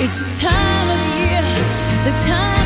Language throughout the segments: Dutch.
It's the time of year, the time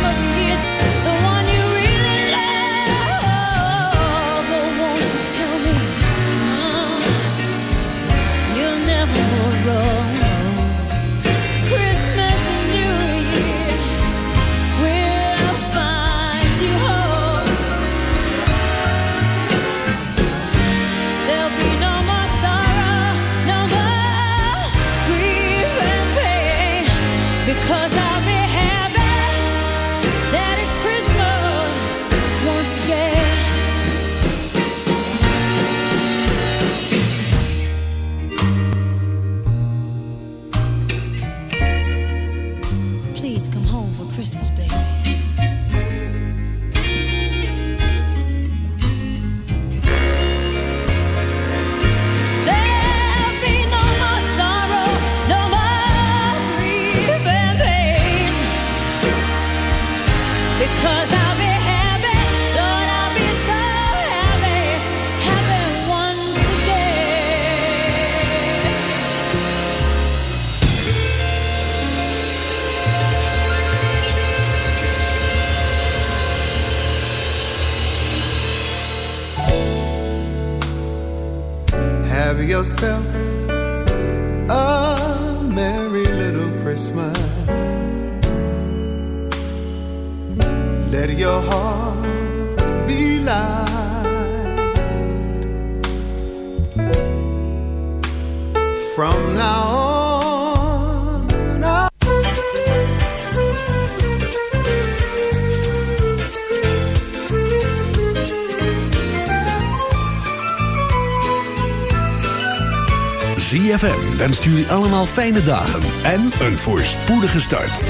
ZFM wenst jullie allemaal fijne dagen en een voorspoedige start.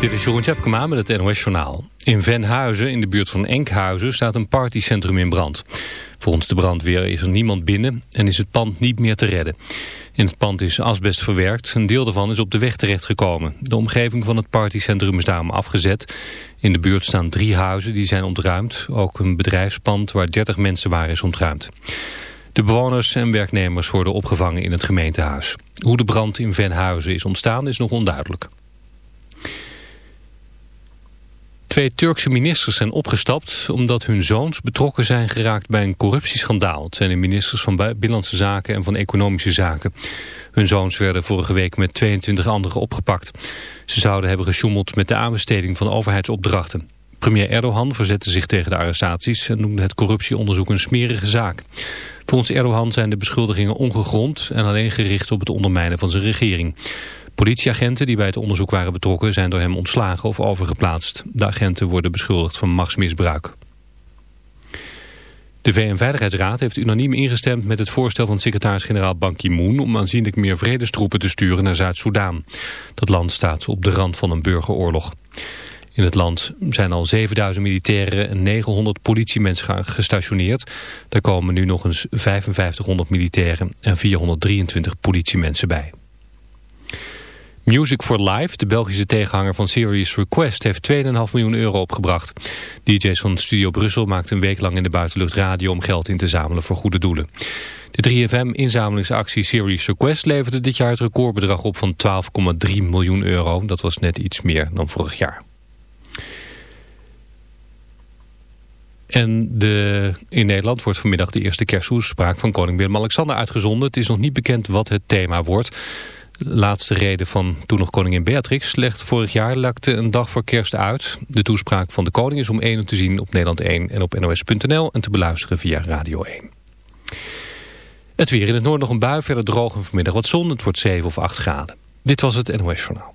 Dit is Jeroen Tjepkema met het NOS Journaal. In Venhuizen, in de buurt van Enkhuizen, staat een partycentrum in brand. Volgens de brandweer is er niemand binnen en is het pand niet meer te redden. In het pand is asbest verwerkt, een deel daarvan is op de weg terechtgekomen. De omgeving van het partycentrum is daarom afgezet. In de buurt staan drie huizen die zijn ontruimd. Ook een bedrijfspand waar 30 mensen waren is ontruimd. De bewoners en werknemers worden opgevangen in het gemeentehuis. Hoe de brand in Venhuizen is ontstaan is nog onduidelijk. Twee Turkse ministers zijn opgestapt omdat hun zoons betrokken zijn geraakt bij een corruptieschandaal. Het zijn de ministers van Binnenlandse Zaken en van Economische Zaken. Hun zoons werden vorige week met 22 anderen opgepakt. Ze zouden hebben gesjoemeld met de aanbesteding van overheidsopdrachten. Premier Erdogan verzette zich tegen de arrestaties en noemde het corruptieonderzoek een smerige zaak. Volgens Erdogan zijn de beschuldigingen ongegrond en alleen gericht op het ondermijnen van zijn regering. Politieagenten die bij het onderzoek waren betrokken zijn door hem ontslagen of overgeplaatst. De agenten worden beschuldigd van machtsmisbruik. De VN-veiligheidsraad heeft unaniem ingestemd met het voorstel van secretaris-generaal Ban Ki-moon om aanzienlijk meer vredestroepen te sturen naar Zuid-Soedan. Dat land staat op de rand van een burgeroorlog. In het land zijn al 7000 militairen en 900 politiemensen gestationeerd. Daar komen nu nog eens 5500 militairen en 423 politiemensen bij. Music for Life, de Belgische tegenhanger van Serious Request, heeft 2,5 miljoen euro opgebracht. DJ's van Studio Brussel maakten een week lang in de buitenlucht radio om geld in te zamelen voor goede doelen. De 3FM-inzamelingsactie Serious Request leverde dit jaar het recordbedrag op van 12,3 miljoen euro. Dat was net iets meer dan vorig jaar. En de, in Nederland wordt vanmiddag de eerste kersttoespraak van koning Willem-Alexander uitgezonden. Het is nog niet bekend wat het thema wordt. Laatste reden van toen nog koningin Beatrix legt vorig jaar lekte een dag voor kerst uit. De toespraak van de koning is om 1 uur te zien op Nederland 1 en op nos.nl en te beluisteren via Radio 1. Het weer in het noorden nog een bui, verder droog en vanmiddag wat zon. Het wordt 7 of 8 graden. Dit was het NOS Journaal.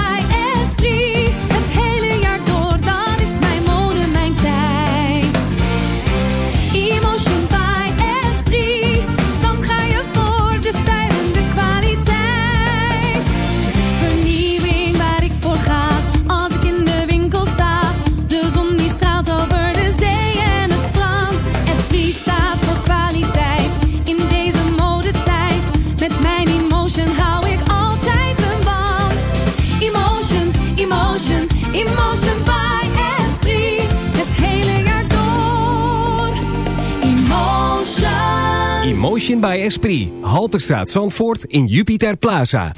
Emotion by Esprit. Halterstraat Zandvoort in Jupiter Plaza.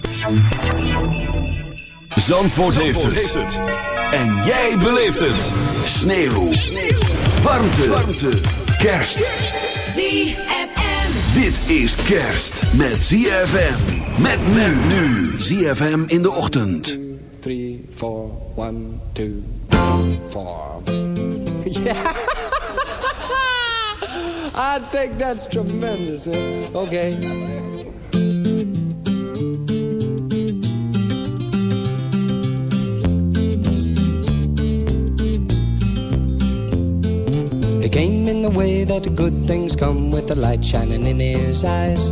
Zandvoort, heeft, het. En jij beleeft het. Sneeuw. Warmte. Warmte. Kerst. ZFM. Dit is kerst met ZFM. Met men nu. ZFM in de ochtend. Three, four, one, two, four. I think that's tremendous. Okay. He came in the way that good things come with the light shining in his eyes.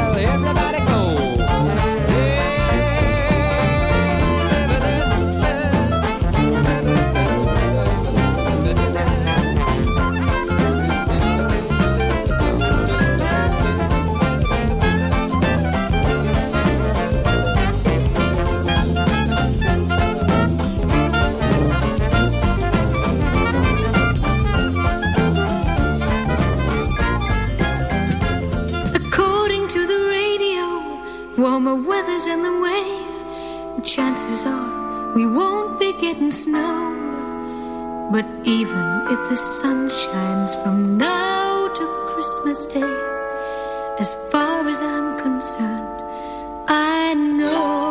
didn't snow. But even if the sun shines from now to Christmas Day, as far as I'm concerned, I know.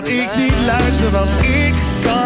dat ik niet luister, want ik kan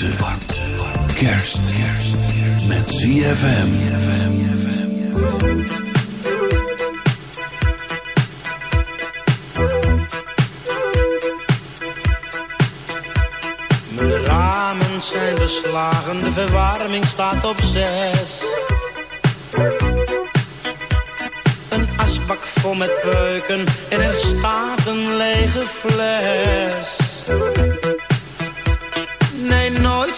warmte, kerst, met ZFM. Mijn ramen zijn beslagen, de verwarming staat op zes. Een asbak vol met peuken en er staat een lege fles.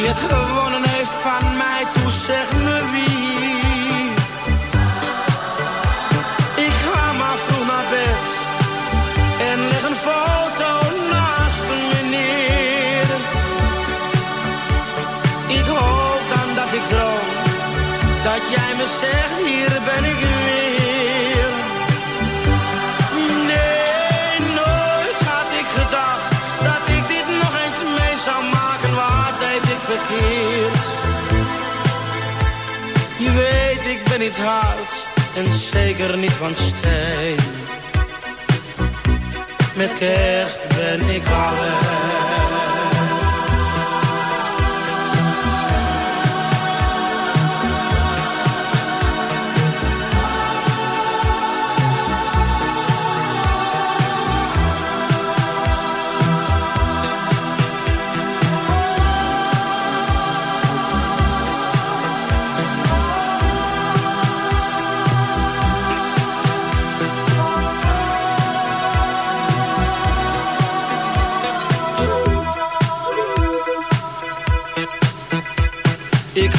wie het gewonnen heeft van mij, toe zeg niet hard en zeker niet van steen. Met kerst ben ik alleen.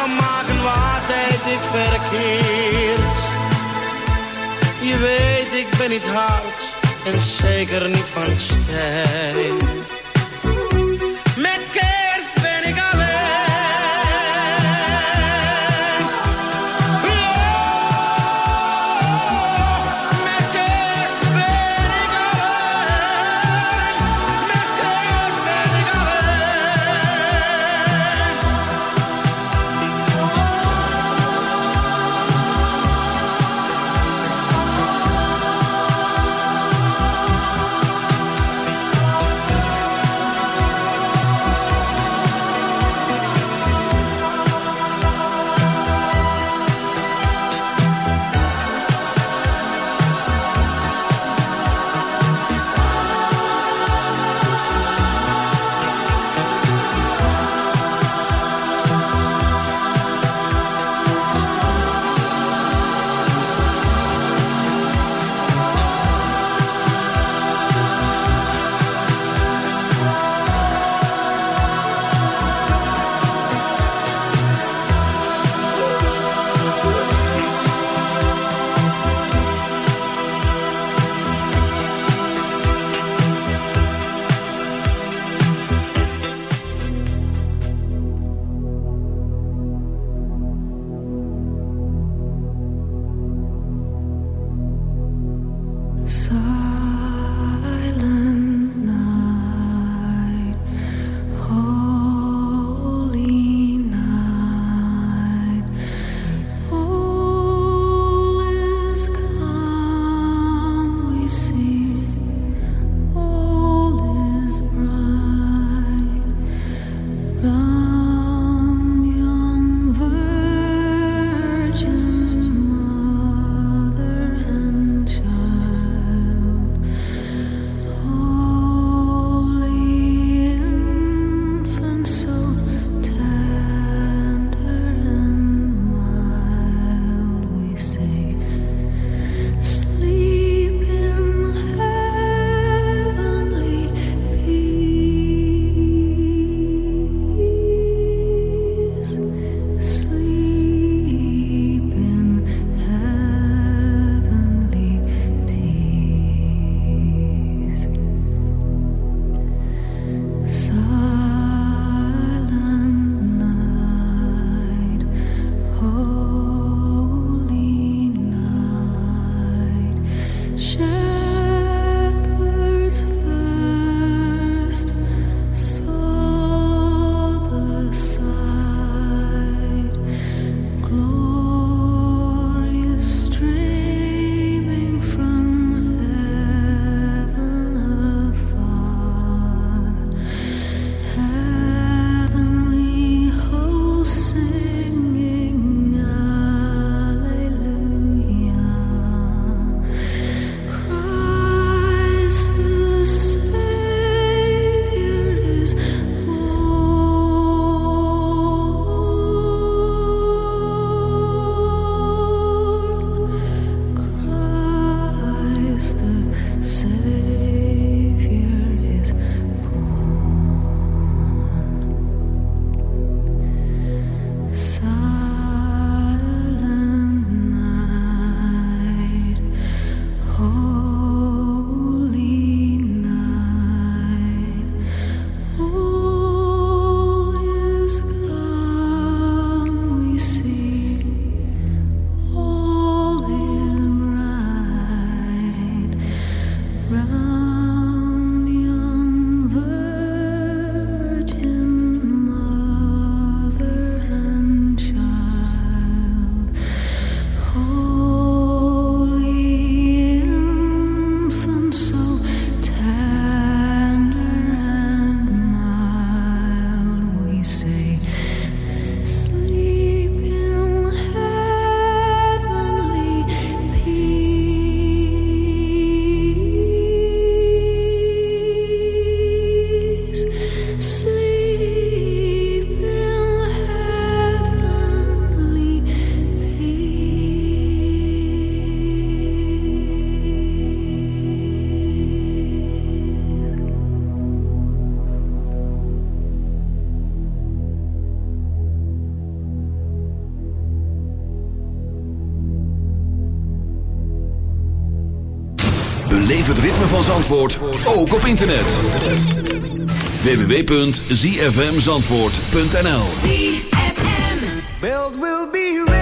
Zou maken. Waar deed ik verkeerd? Je weet, ik ben niet hard en zeker niet van steen. Leef het ritme van Zandvoort ook op internet. www.zfmzandvoort.nl Belt will be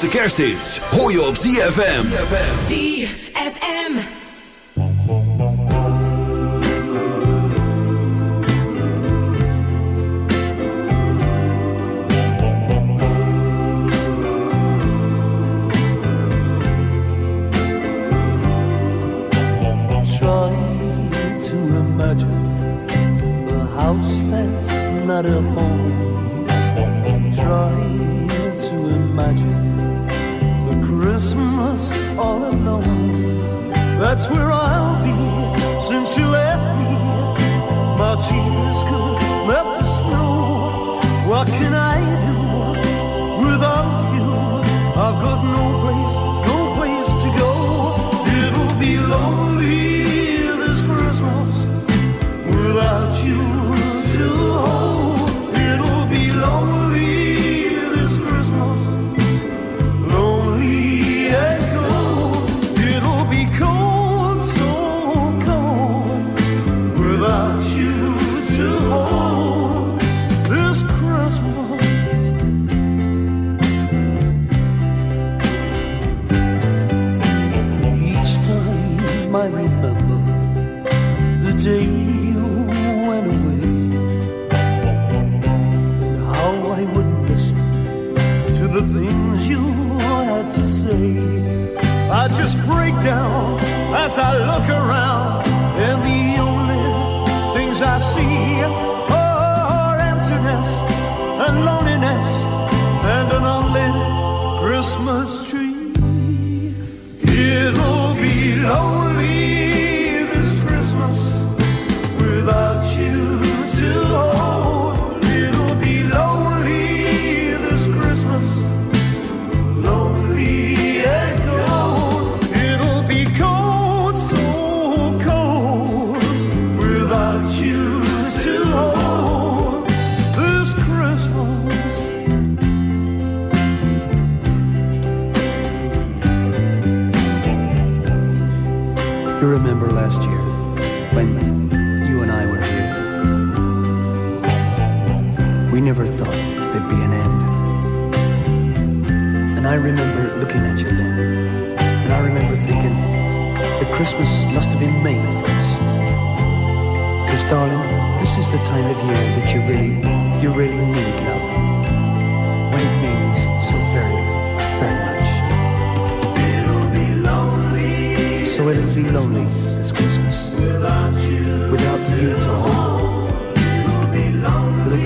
allergrootste kersthits hoor je op. ZFM.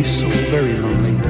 be so very lonely.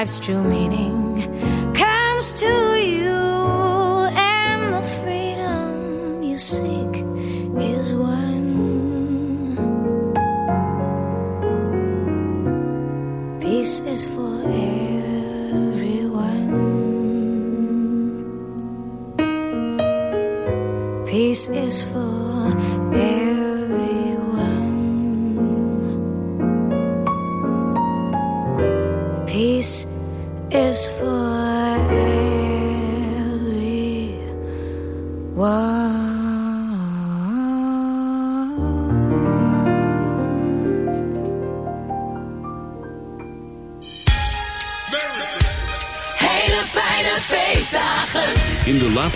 lives drew me.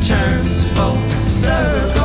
turns full circle.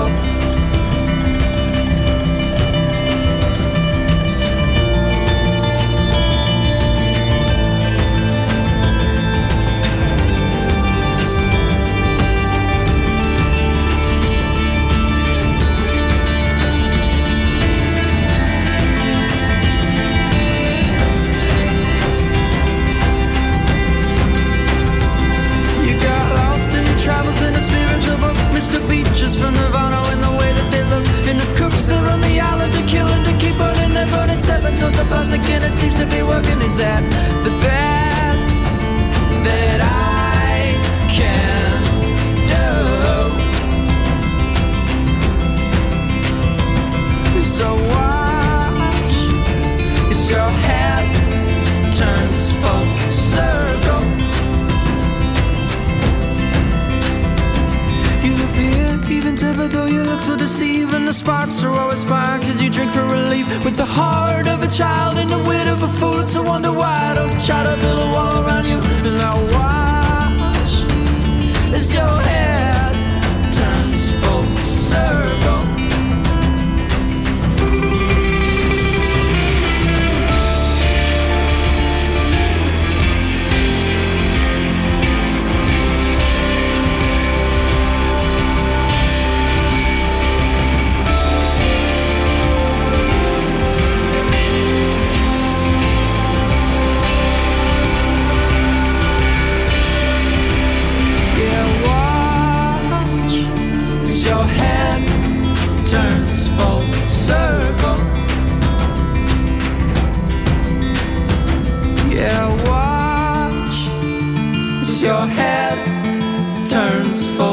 Head turns full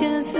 just